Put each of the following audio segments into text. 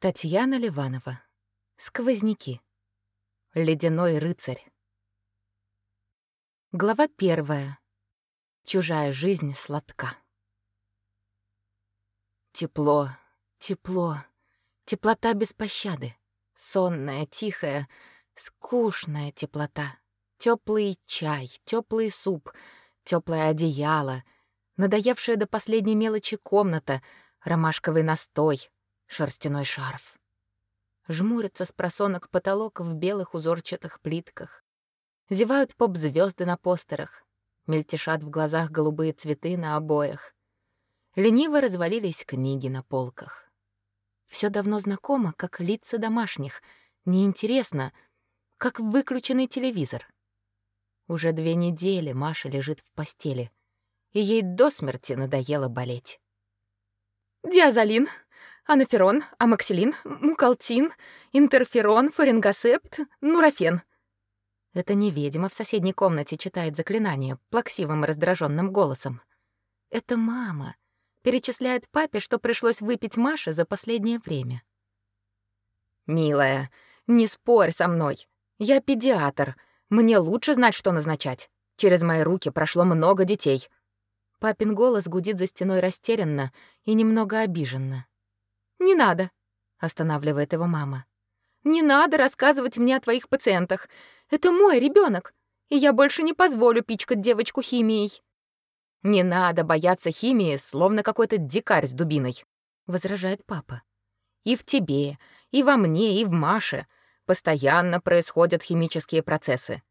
Татьяна Ливанова. Сквозняки. Ледяной рыцарь. Глава первая. Чужая жизнь сладка. Тепло, тепло, теплота без пощады. Сонная, тихая, скучная теплота. Теплый чай, теплый суп, теплое одеяло, надоевшая до последней мелочи комната, ромашковый настой, шерстяной шарф. Жмурится с просонок потолок в белых узорчатых плитках. Зевают поп звезды на постерах. Мельтешат в глазах голубые цветы на обоях. Лениво развалились книги на полках. Все давно знакомо, как лица домашних. Неинтересно, как выключенный телевизор. Уже две недели Маша лежит в постели, и ей до смерти надоело болеть. «Диазолин», анаферон, амоксилин, мукалтин, интерферон, фарингосепт, нурофен. Это не ведьма в соседней комнате читает заклинание плаксивым раздраженным голосом. Это мама перечисляет папе, что пришлось выпить Маше за последнее время. Милая, не спорь со мной. Я педиатр. Мне лучше знать, что назначать. Через мои руки прошло много детей. Папин голос гудит за стеной растерянно и немного обиженно. «Не надо», — останавливает его мама. «Не надо рассказывать мне о твоих пациентах. Это мой ребенок, и я больше не позволю пичкать девочку химией». «Не надо бояться химии, словно какой-то дикарь с дубиной», — возражает папа. «И в тебе, и во мне, и в Маше постоянно происходят химические процессы.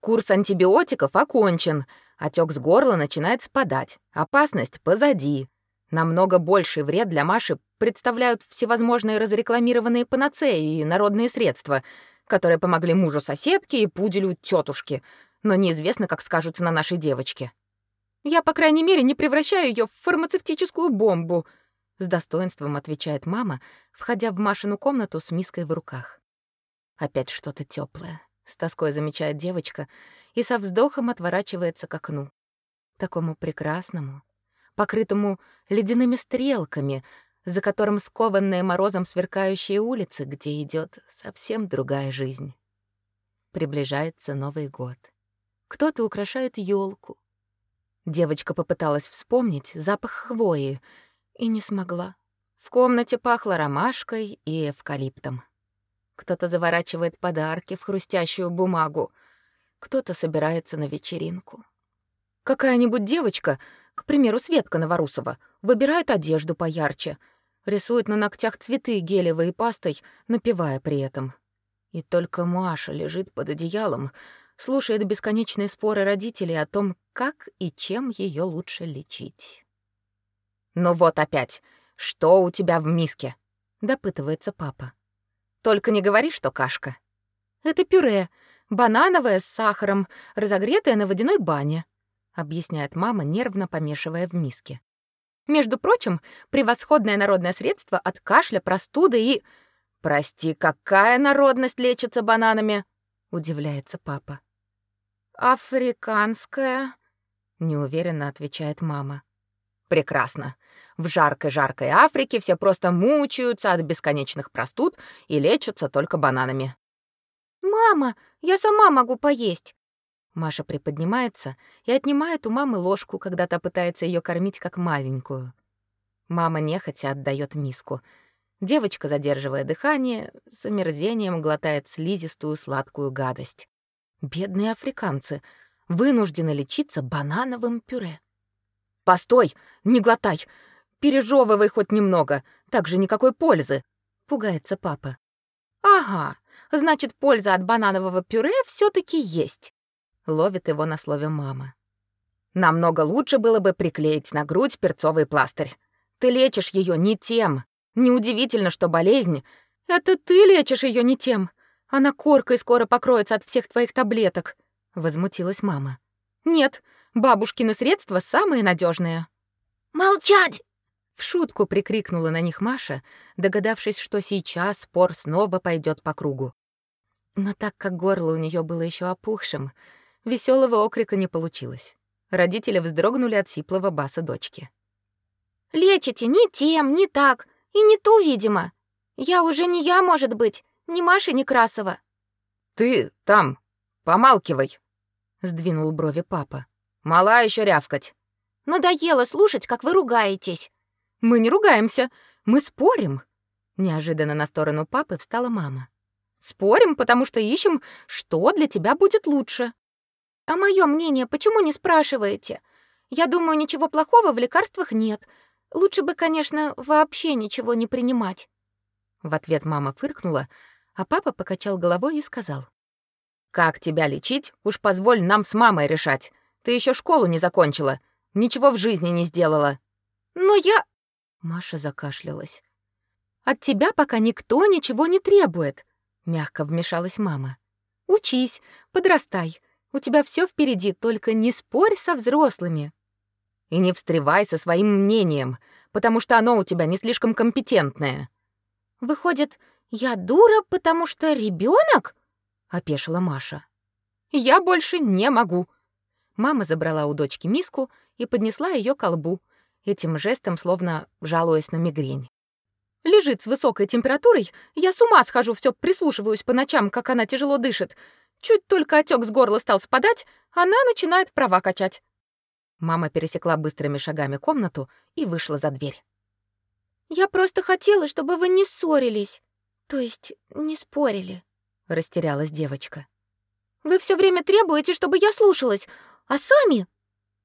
Курс антибиотиков окончен, отек с горла начинает спадать, опасность позади. Намного больший вред для Маши представляют всевозможные разрекламированные панацеи и народные средства, которые помогли мужу соседки и пуделю тетушки, но неизвестно, как скажутся на нашей девочке. Я, по крайней мере, не превращаю ее в фармацевтическую бомбу, с достоинством отвечает мама, входя в Машину комнату с миской в руках. Опять что-то теплое, с тоской замечает девочка и со вздохом отворачивается к окну. Такому прекрасному, покрытому ледяными стрелками, за которым скованные морозом сверкающие улицы, где идет совсем другая жизнь. Приближается Новый год. Кто-то украшает елку. Девочка попыталась вспомнить запах хвои и не смогла. В комнате пахло ромашкой и эвкалиптом. Кто-то заворачивает подарки в хрустящую бумагу, кто-то собирается на вечеринку. Какая-нибудь девочка к примеру, Светка Новорусова выбирает одежду поярче, рисует на ногтях цветы гелевой пастой, напевая при этом. И только Маша лежит под одеялом, слушает бесконечные споры родителей о том, как и чем ее лучше лечить. «Ну вот опять, что у тебя в миске?» — допытывается папа. «Только не говори, что кашка». «Это пюре, банановое с сахаром, разогретое на водяной бане», объясняет мама, нервно помешивая в миске. Между прочим, превосходное народное средство от кашля, простуды и Прости, какая народность лечится бананами? удивляется папа. Африканская, неуверенно отвечает мама. Прекрасно. В жаркой-жаркой Африке все просто мучаются от бесконечных простуд и лечатся только бананами. Мама, я сама могу поесть, Маша приподнимается и отнимает у мамы ложку, когда та пытается ее кормить как маленькую. Мама нехотя отдает миску. Девочка, задерживая дыхание, с омерзением глотает слизистую сладкую гадость. Бедные африканцы вынуждены лечиться банановым пюре. «Постой! Не глотай! Пережевывай хоть немного, так же никакой пользы!» — пугается папа. «Ага, значит, польза от бананового пюре все таки есть ловит его на слове мама. Намного лучше было бы приклеить на грудь перцовый пластырь. Ты лечишь ее не тем. Неудивительно, что болезнь это ты лечишь ее не тем. Она коркой скоро покроется от всех твоих таблеток, возмутилась мама. Нет, бабушкины средства самые надежные. Молчать! В шутку прикрикнула на них Маша, догадавшись, что сейчас спор снова пойдет по кругу. Но так как горло у нее было еще опухшим, Веселого окрика не получилось. Родители вздрогнули от сиплого баса дочки. «Лечите не тем, не так, и не ту, видимо. Я уже не я, может быть, не Маша Некрасова. Ты там, помалкивай, сдвинул брови папа. Мала еще рявкать. Надоело слушать, как вы ругаетесь. Мы не ругаемся, мы спорим. Неожиданно на сторону папы встала мама. Спорим, потому что ищем, что для тебя будет лучше. А мое мнение почему не спрашиваете? Я думаю, ничего плохого в лекарствах нет. Лучше бы, конечно, вообще ничего не принимать. В ответ мама фыркнула, а папа покачал головой и сказал: "Как тебя лечить? Уж позволь нам с мамой решать. Ты еще школу не закончила, ничего в жизни не сделала". "Но я..." Маша закашлялась. "От тебя пока никто ничего не требует", мягко вмешалась мама. "Учись, подрастай. У тебя все впереди, только не спорь со взрослыми. И не встревай со своим мнением, потому что оно у тебя не слишком компетентное. Выходит, я дура, потому что ребенок? опешила Маша. Я больше не могу. Мама забрала у дочки миску и поднесла ее к колбу, этим жестом словно жалуясь на мигрень. Лежит с высокой температурой, я с ума схожу, все прислушиваюсь по ночам, как она тяжело дышит. Чуть только отек с горла стал спадать, она начинает права качать. Мама пересекла быстрыми шагами комнату и вышла за дверь. Я просто хотела, чтобы вы не ссорились. То есть, не спорили, растерялась девочка. Вы все время требуете, чтобы я слушалась, а сами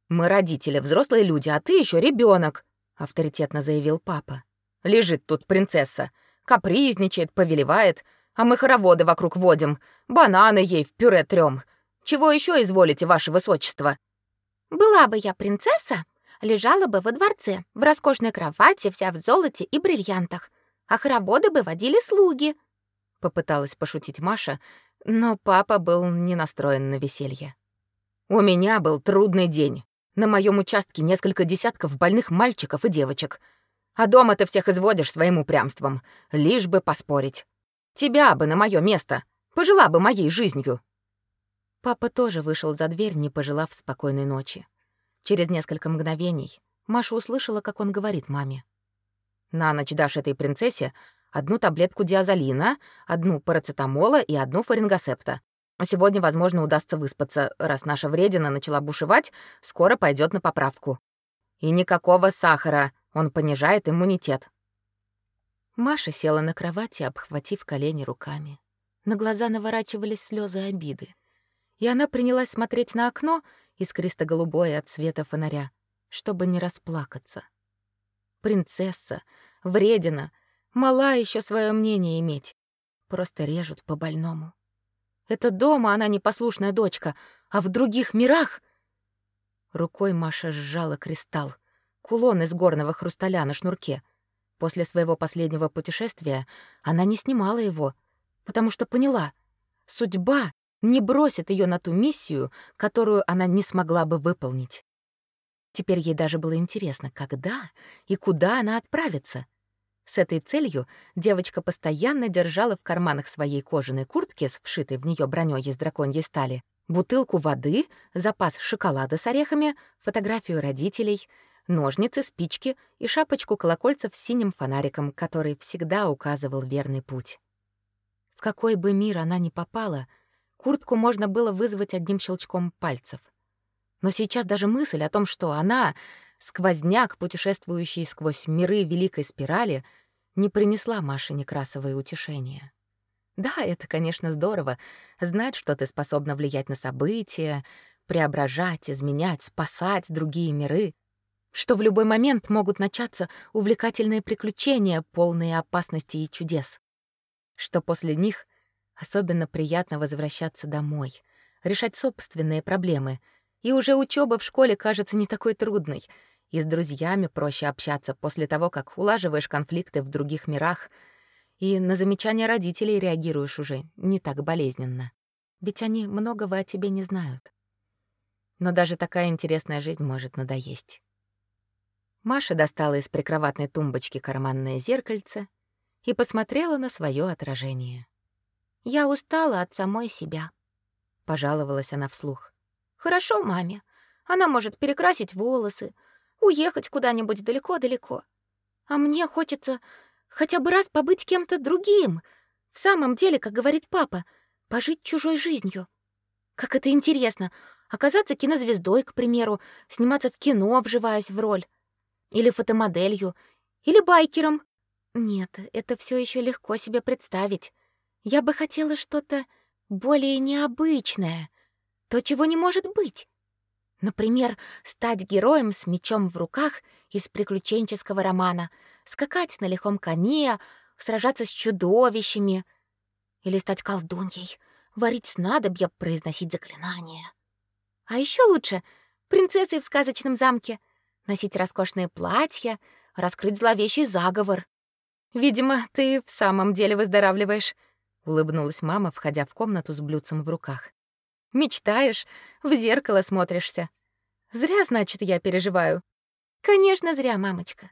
Мы родители, взрослые люди, а ты еще ребенок, авторитетно заявил папа. Лежит тут принцесса, капризничает, повелевает, а мы хороводы вокруг водим, бананы ей в пюре трём. Чего еще изволите, ваше высочество? Была бы я принцесса, лежала бы во дворце, в роскошной кровати, вся в золоте и бриллиантах, а хороводы бы водили слуги. Попыталась пошутить Маша, но папа был не настроен на веселье. У меня был трудный день. На моем участке несколько десятков больных мальчиков и девочек. А дома ты всех изводишь своим упрямством, лишь бы поспорить. Тебя бы на мое место, пожила бы моей жизнью. Папа тоже вышел за дверь, не пожелав спокойной ночи. Через несколько мгновений Маша услышала, как он говорит маме: "На ночь дашь этой принцессе одну таблетку диазолина, одну парацетамола и одну фарингосепта. Сегодня, возможно, удастся выспаться, раз наша вредина начала бушевать, скоро пойдет на поправку. И никакого сахара, он понижает иммунитет. Маша села на кровати, обхватив колени руками. На глаза наворачивались слезы обиды. И она принялась смотреть на окно, искристо-голубое от света фонаря, чтобы не расплакаться. Принцесса, вредина, мала еще свое мнение иметь. Просто режут по-больному. Это дома она непослушная дочка, а в других мирах... Рукой Маша сжала кристалл, кулон из горного хрусталя на шнурке — После своего последнего путешествия она не снимала его, потому что поняла, судьба не бросит ее на ту миссию, которую она не смогла бы выполнить. Теперь ей даже было интересно, когда и куда она отправится. С этой целью девочка постоянно держала в карманах своей кожаной куртки с вшитой в нее броней из драконьей стали бутылку воды, запас шоколада с орехами, фотографию родителей — ножницы, спички и шапочку-колокольцев с синим фонариком, который всегда указывал верный путь. В какой бы мир она ни попала, куртку можно было вызвать одним щелчком пальцев. Но сейчас даже мысль о том, что она — сквозняк, путешествующий сквозь миры великой спирали, не принесла Маше Некрасовой утешения. Да, это, конечно, здорово — знать, что ты способна влиять на события, преображать, изменять, спасать другие миры — что в любой момент могут начаться увлекательные приключения, полные опасностей и чудес. Что после них особенно приятно возвращаться домой, решать собственные проблемы, и уже учеба в школе кажется не такой трудной, и с друзьями проще общаться после того, как улаживаешь конфликты в других мирах, и на замечания родителей реагируешь уже не так болезненно. Ведь они многого о тебе не знают. Но даже такая интересная жизнь может надоесть. Маша достала из прикроватной тумбочки карманное зеркальце и посмотрела на свое отражение. «Я устала от самой себя», — пожаловалась она вслух. «Хорошо маме. Она может перекрасить волосы, уехать куда-нибудь далеко-далеко. А мне хочется Хотя бы раз побыть кем-то другим. В самом деле, как говорит папа, пожить чужой жизнью. Как это интересно оказаться кинозвездой, к примеру, сниматься в кино, вживаясь в роль, или фотомоделью, или байкером. Нет, это все еще легко себе представить. Я бы хотела что-то более необычное, то, чего не может быть. Например, стать героем с мечом в руках из приключенческого романа, скакать на лихом коне, сражаться с чудовищами или стать колдуньей, варить снадобья, произносить заклинания. А еще лучше принцессой в сказочном замке, носить роскошные платья, раскрыть зловещий заговор. Видимо, ты в самом деле выздоравливаешь, улыбнулась мама, входя в комнату с блюдцем в руках. Мечтаешь, в зеркало смотришься. Зря, значит, я переживаю. Конечно, зря, мамочка.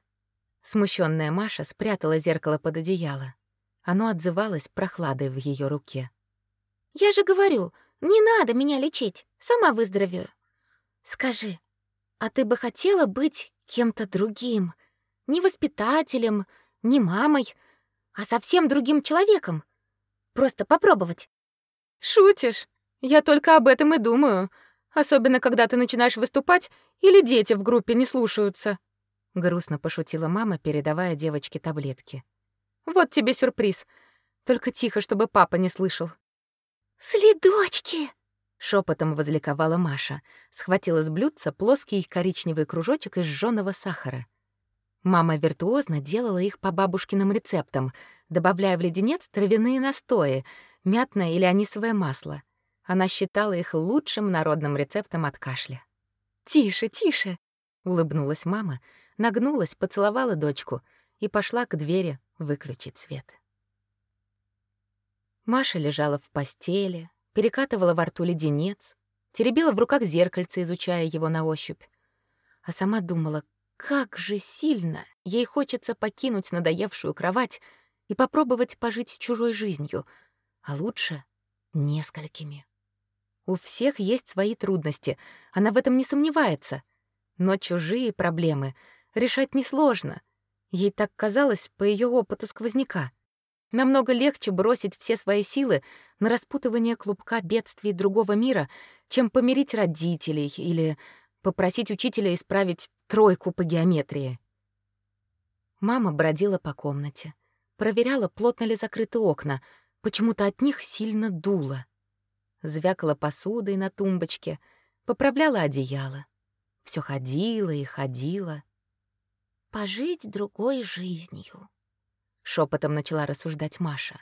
Смущенная Маша спрятала зеркало под одеяло. Оно отзывалось прохладой в ее руке. Я же говорю, не надо меня лечить, сама выздоровею. Скажи, а ты бы хотела быть кем-то другим? Не воспитателем, не мамой, а совсем другим человеком? Просто попробовать. Шутишь? Я только об этом и думаю, особенно когда ты начинаешь выступать или дети в группе не слушаются. Грустно пошутила мама, передавая девочке таблетки. Вот тебе сюрприз. Только тихо, чтобы папа не слышал. «Следочки!» — шепотом возликовала Маша. Схватила с блюдца плоский коричневый кружочек из жжёного сахара. Мама виртуозно делала их по бабушкиным рецептам, добавляя в леденец травяные настои, мятное или анисовое масло. Она считала их лучшим народным рецептом от кашля. «Тише, тише!» — улыбнулась мама, нагнулась, поцеловала дочку и пошла к двери выключить свет. Маша лежала в постели, перекатывала во рту леденец, теребила в руках зеркальце, изучая его на ощупь. А сама думала, как же сильно ей хочется покинуть надоевшую кровать и попробовать пожить чужой жизнью, а лучше несколькими. У всех есть свои трудности, она в этом не сомневается. Но чужие проблемы решать несложно. Ей так казалось по ее опыту сквозняка — Намного легче бросить все свои силы на распутывание клубка бедствий другого мира, чем помирить родителей или попросить учителя исправить тройку по геометрии. Мама бродила по комнате, проверяла, плотно ли закрыты окна, почему-то от них сильно дуло. Звякала посудой на тумбочке, поправляла одеяло. Все ходила и ходила. Пожить другой жизнью шепотом начала рассуждать Маша.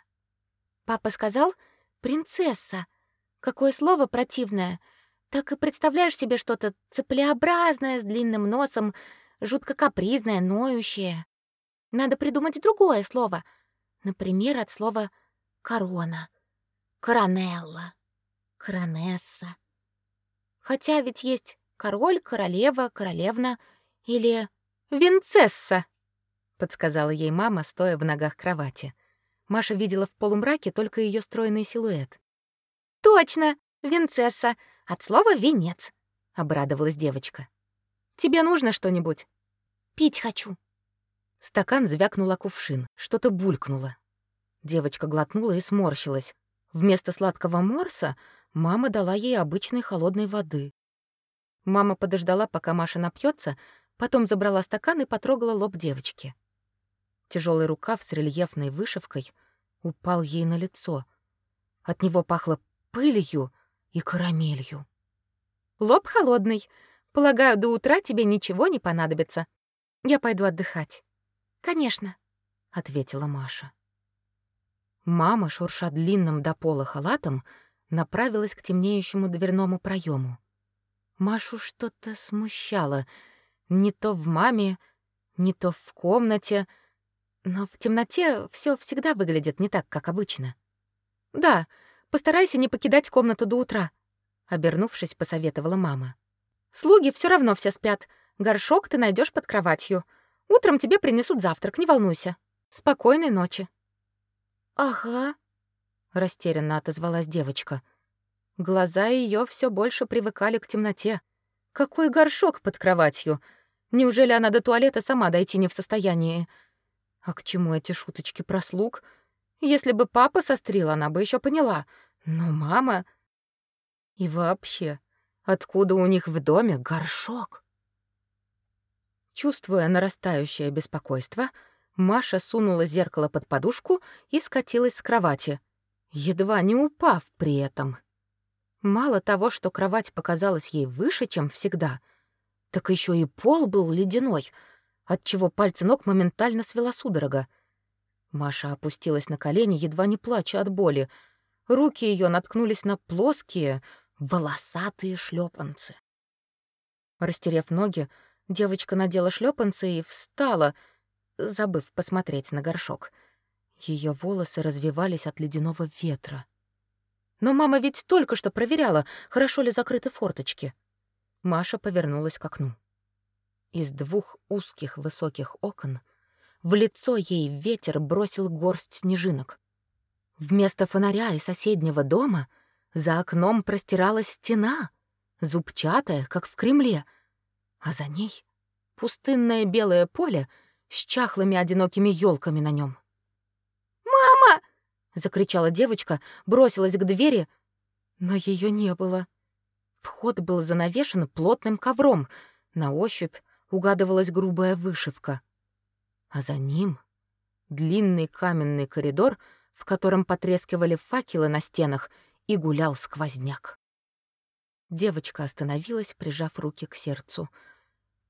Папа сказал: "Принцесса". Какое слово противное. Так и представляешь себе что-то цеплеобразное с длинным носом, жутко капризное, ноющее. Надо придумать другое слово. Например, от слова корона, коронелла, коронесса. Хотя ведь есть король, королева, королевна или винцесса подсказала ей мама, стоя в ногах кровати. Маша видела в полумраке только ее стройный силуэт. Точно, винцесса, от слова венец, обрадовалась девочка. Тебе нужно что-нибудь? Пить хочу. Стакан звякнула кувшин, что-то булькнуло. Девочка глотнула и сморщилась. Вместо сладкого морса мама дала ей обычной холодной воды. Мама подождала, пока Маша напьется, потом забрала стакан и потрогала лоб девочки. Тяжелый рукав с рельефной вышивкой упал ей на лицо. От него пахло пылью и карамелью. «Лоб холодный. Полагаю, до утра тебе ничего не понадобится. Я пойду отдыхать». «Конечно», — ответила Маша. Мама, шурша длинным до пола халатом, направилась к темнеющему дверному проему. Машу что-то смущало. Не то в маме, не то в комнате — но в темноте все всегда выглядит не так, как обычно. Да, постарайся не покидать комнату до утра, обернувшись, посоветовала мама. Слуги все равно все спят. Горшок ты найдешь под кроватью. Утром тебе принесут завтрак, не волнуйся. Спокойной ночи. Ага, растерянно отозвалась девочка. Глаза ее все больше привыкали к темноте. Какой горшок под кроватью? Неужели она до туалета сама дойти не в состоянии? А к чему эти шуточки про слуг? Если бы папа сострил, она бы еще поняла. Но мама... И вообще, откуда у них в доме горшок? Чувствуя нарастающее беспокойство, Маша сунула зеркало под подушку и скатилась с кровати, едва не упав при этом. Мало того, что кровать показалась ей выше, чем всегда, так еще и пол был ледяной, отчего пальцы ног моментально свела судорога. Маша опустилась на колени, едва не плача от боли. Руки ее наткнулись на плоские, волосатые шлепанцы. Растерев ноги, девочка надела шлепанцы и встала, забыв посмотреть на горшок. Ее волосы развивались от ледяного ветра. Но мама ведь только что проверяла, хорошо ли закрыты форточки. Маша повернулась к окну. Из двух узких высоких окон в лицо ей ветер бросил горсть снежинок. Вместо фонаря и соседнего дома за окном простиралась стена, зубчатая, как в Кремле, а за ней пустынное белое поле с чахлыми одинокими елками на нем. «Мама!» — закричала девочка, бросилась к двери, но ее не было. Вход был занавешен плотным ковром, на ощупь угадывалась грубая вышивка. А за ним длинный каменный коридор, в котором потрескивали факелы на стенах, и гулял сквозняк. Девочка остановилась, прижав руки к сердцу.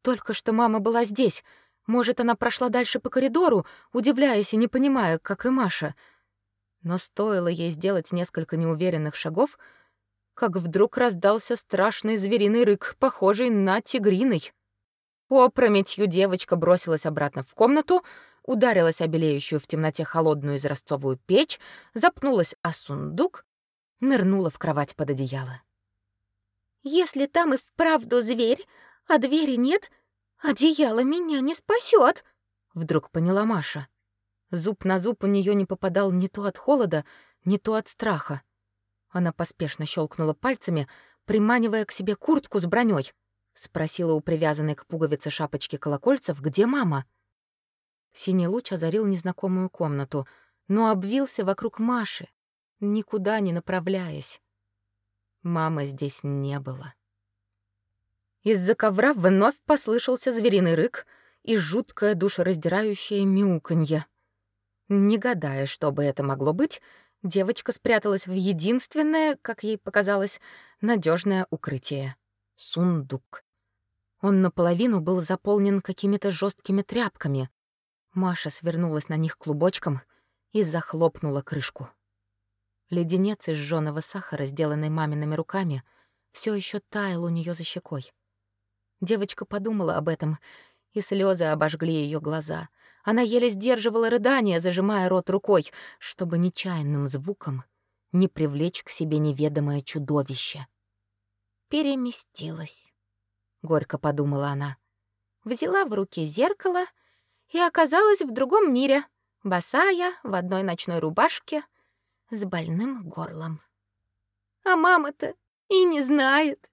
Только что мама была здесь. Может, она прошла дальше по коридору, удивляясь и не понимая, как и Маша — но стоило ей сделать несколько неуверенных шагов, как вдруг раздался страшный звериный рык, похожий на тигриный. Опрометью девочка бросилась обратно в комнату, ударилась о в темноте холодную изразцовую печь, запнулась о сундук, нырнула в кровать под одеяло. «Если там и вправду зверь, а двери нет, одеяло меня не спасет, вдруг поняла Маша. Зуб на зуб у нее не попадал ни то от холода, ни то от страха. Она поспешно щелкнула пальцами, приманивая к себе куртку с броней. Спросила у привязанной к пуговице шапочки колокольцев, где мама. Синий луч озарил незнакомую комнату, но обвился вокруг Маши, никуда не направляясь. Мамы здесь не было. Из-за ковра вновь послышался звериный рык и жуткое душераздирающее мяуканье. Не гадая, что бы это могло быть, девочка спряталась в единственное, как ей показалось, надежное укрытие — сундук. Он наполовину был заполнен какими-то жесткими тряпками. Маша свернулась на них клубочком и захлопнула крышку. Леденец из жжёного сахара, сделанный мамиными руками, все еще таял у нее за щекой. Девочка подумала об этом, и слезы обожгли ее глаза — она еле сдерживала рыдания, зажимая рот рукой, чтобы нечаянным звуком не привлечь к себе неведомое чудовище. «Переместилась», — горько подумала она. Взяла в руки зеркало и оказалась в другом мире, босая, в одной ночной рубашке, с больным горлом. А мама-то и не знает.